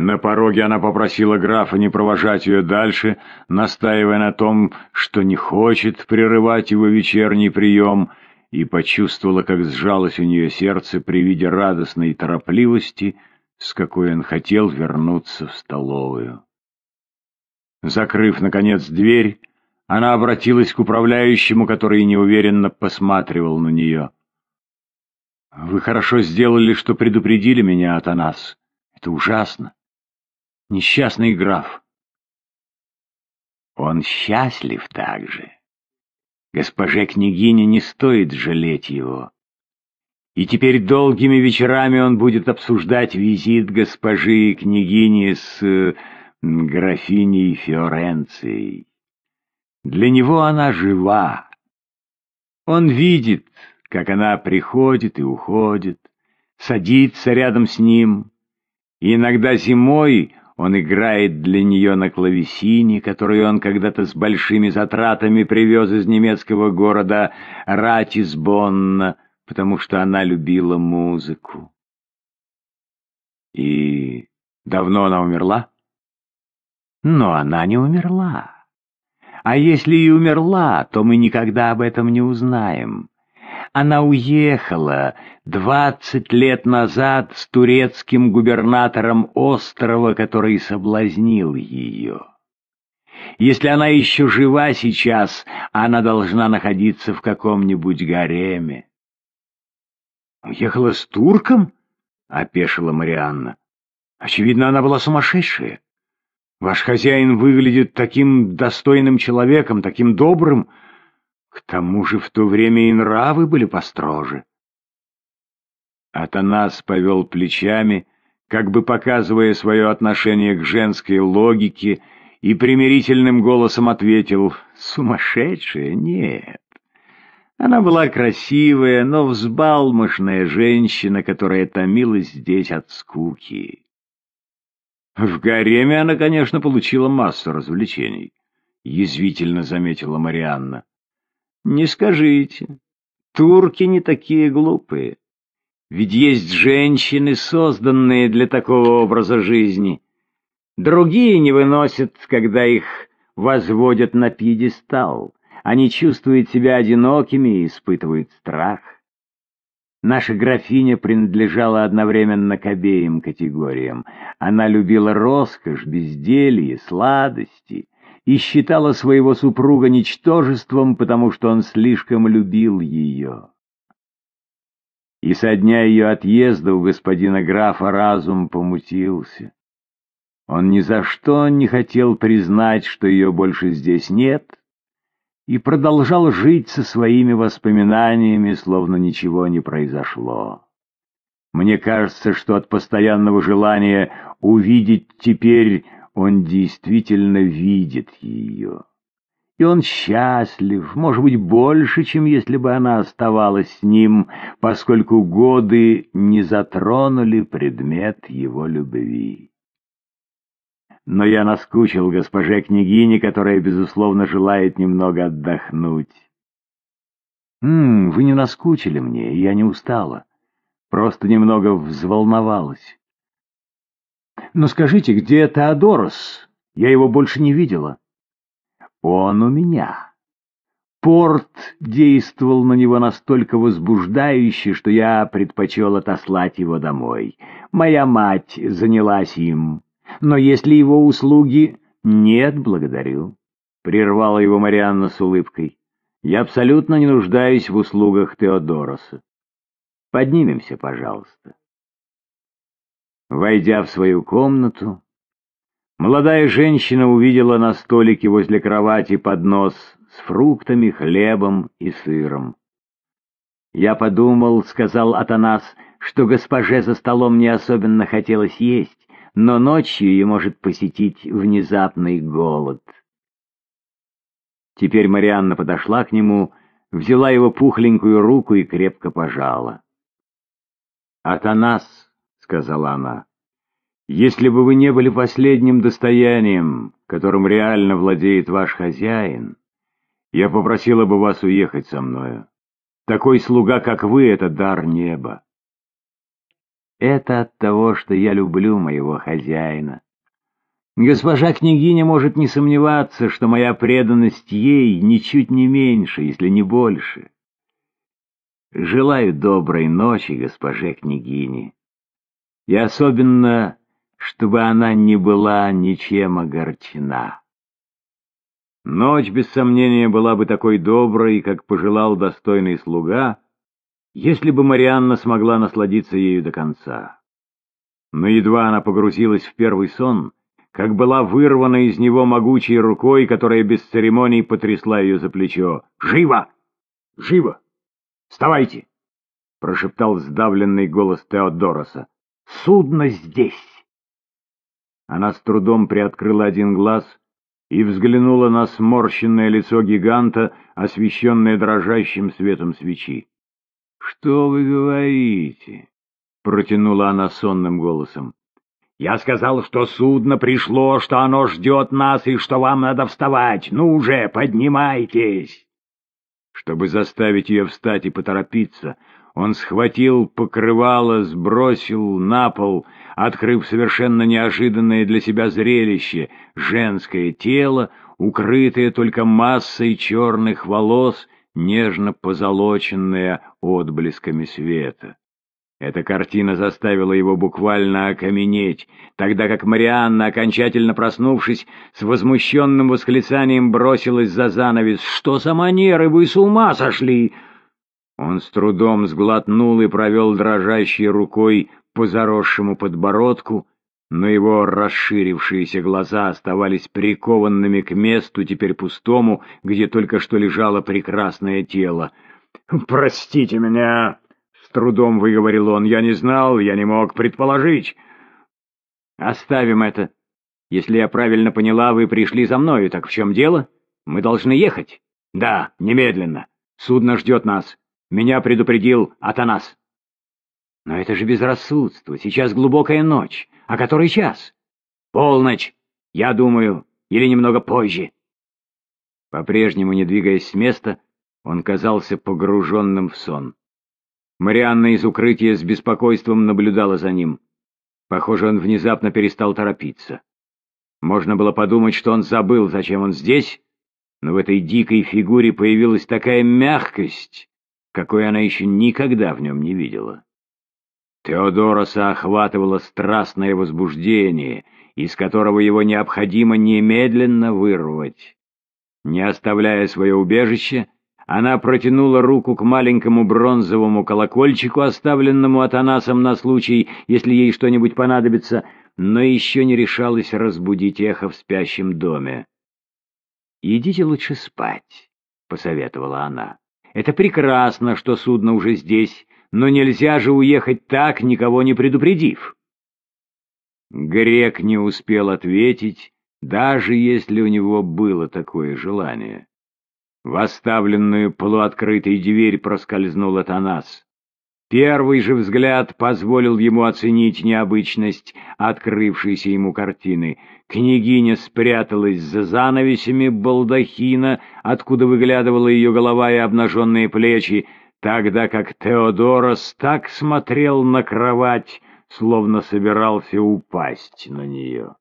На пороге она попросила графа не провожать ее дальше, настаивая на том, что не хочет прерывать его вечерний прием, и почувствовала, как сжалось у нее сердце при виде радостной торопливости, с какой он хотел вернуться в столовую. Закрыв, наконец, дверь, она обратилась к управляющему, который неуверенно посматривал на нее. «Вы хорошо сделали, что предупредили меня, Атанас. Это ужасно. Несчастный граф». «Он счастлив также. Госпоже княгине не стоит жалеть его. И теперь долгими вечерами он будет обсуждать визит госпожи княгини с э, графиней Фиоренцией. Для него она жива. Он видит, как она приходит и уходит, садится рядом с ним. И иногда зимой он играет для нее на клавесине, которую он когда-то с большими затратами привез из немецкого города Ратисбонна, потому что она любила музыку. И давно она умерла? Но она не умерла. А если и умерла, то мы никогда об этом не узнаем. Она уехала двадцать лет назад с турецким губернатором острова, который соблазнил ее. Если она еще жива сейчас, она должна находиться в каком-нибудь гареме. «Уехала с турком?» — опешила Марианна. «Очевидно, она была сумасшедшая. Ваш хозяин выглядит таким достойным человеком, таким добрым. К тому же в то время и нравы были построже. Атанас повел плечами, как бы показывая свое отношение к женской логике, и примирительным голосом ответил «Сумасшедшая? Нет». Она была красивая, но взбалмошная женщина, которая томилась здесь от скуки. В гареме она, конечно, получила массу развлечений, — язвительно заметила Марианна. — Не скажите. Турки не такие глупые. Ведь есть женщины, созданные для такого образа жизни. Другие не выносят, когда их возводят на пьедестал. Они чувствуют себя одинокими и испытывают страх. Наша графиня принадлежала одновременно к обеим категориям. Она любила роскошь, безделье, сладости и считала своего супруга ничтожеством, потому что он слишком любил ее. И со дня ее отъезда у господина графа разум помутился. Он ни за что не хотел признать, что ее больше здесь нет, и продолжал жить со своими воспоминаниями, словно ничего не произошло. Мне кажется, что от постоянного желания увидеть теперь он действительно видит ее. И он счастлив, может быть, больше, чем если бы она оставалась с ним, поскольку годы не затронули предмет его любви. Но я наскучил госпоже княгине, которая, безусловно, желает немного отдохнуть. «М -м, вы не наскучили мне, я не устала. Просто немного взволновалась. Но скажите, где Теодорос? Я его больше не видела». «Он у меня». Порт действовал на него настолько возбуждающе, что я предпочел отослать его домой. Моя мать занялась им но если его услуги... Нет, благодарю, — прервала его Марианна с улыбкой. Я абсолютно не нуждаюсь в услугах Теодороса. Поднимемся, пожалуйста. Войдя в свою комнату, молодая женщина увидела на столике возле кровати поднос с фруктами, хлебом и сыром. «Я подумал, — сказал Атанас, — что госпоже за столом не особенно хотелось есть но ночью ее может посетить внезапный голод. Теперь Марианна подошла к нему, взяла его пухленькую руку и крепко пожала. «Атанас», — сказала она, — «если бы вы не были последним достоянием, которым реально владеет ваш хозяин, я попросила бы вас уехать со мною. Такой слуга, как вы, — это дар неба. Это от того, что я люблю моего хозяина. Госпожа княгиня может не сомневаться, что моя преданность ей ничуть не меньше, если не больше. Желаю доброй ночи, госпоже княгине. И особенно, чтобы она не была ничем огорчена. Ночь, без сомнения, была бы такой доброй, как пожелал достойный слуга, если бы Марианна смогла насладиться ею до конца. Но едва она погрузилась в первый сон, как была вырвана из него могучей рукой, которая без церемоний потрясла ее за плечо. «Живо! Живо! Вставайте!» — прошептал сдавленный голос Теодороса. «Судно здесь!» Она с трудом приоткрыла один глаз и взглянула на сморщенное лицо гиганта, освещенное дрожащим светом свечи. «Что вы говорите?» — протянула она сонным голосом. Я сказал, что судно пришло, что оно ждет нас и что вам надо вставать. Ну уже, поднимайтесь!» Чтобы заставить ее встать и поторопиться, он схватил покрывало, сбросил на пол, открыв совершенно неожиданное для себя зрелище — женское тело, укрытое только массой черных волос, нежно позолоченное отблесками света. Эта картина заставила его буквально окаменеть, тогда как Марианна, окончательно проснувшись, с возмущенным восклицанием бросилась за занавес. «Что за манеры? Вы с ума сошли!» Он с трудом сглотнул и провел дрожащей рукой по заросшему подбородку, но его расширившиеся глаза оставались прикованными к месту, теперь пустому, где только что лежало прекрасное тело. «Простите меня!» С трудом выговорил он. Я не знал, я не мог предположить. Оставим это. Если я правильно поняла, вы пришли за мною, так в чем дело? Мы должны ехать. Да, немедленно. Судно ждет нас. Меня предупредил Атанас. Но это же безрассудство. Сейчас глубокая ночь. А который час? Полночь, я думаю, или немного позже. По-прежнему не двигаясь с места, он казался погруженным в сон. Марианна из укрытия с беспокойством наблюдала за ним. Похоже, он внезапно перестал торопиться. Можно было подумать, что он забыл, зачем он здесь, но в этой дикой фигуре появилась такая мягкость, какой она еще никогда в нем не видела. Теодороса охватывало страстное возбуждение, из которого его необходимо немедленно вырвать. Не оставляя свое убежище, она протянула руку к маленькому бронзовому колокольчику, оставленному Атанасом на случай, если ей что-нибудь понадобится, но еще не решалась разбудить эхо в спящем доме. «Идите лучше спать», — посоветовала она. «Это прекрасно, что судно уже здесь, но нельзя же уехать так, никого не предупредив». Грек не успел ответить, даже если у него было такое желание. В оставленную полуоткрытой дверь проскользнул Атанас. Первый же взгляд позволил ему оценить необычность открывшейся ему картины. Княгиня спряталась за занавесями балдахина, откуда выглядывала ее голова и обнаженные плечи, тогда как Теодорос так смотрел на кровать, словно собирался упасть на нее.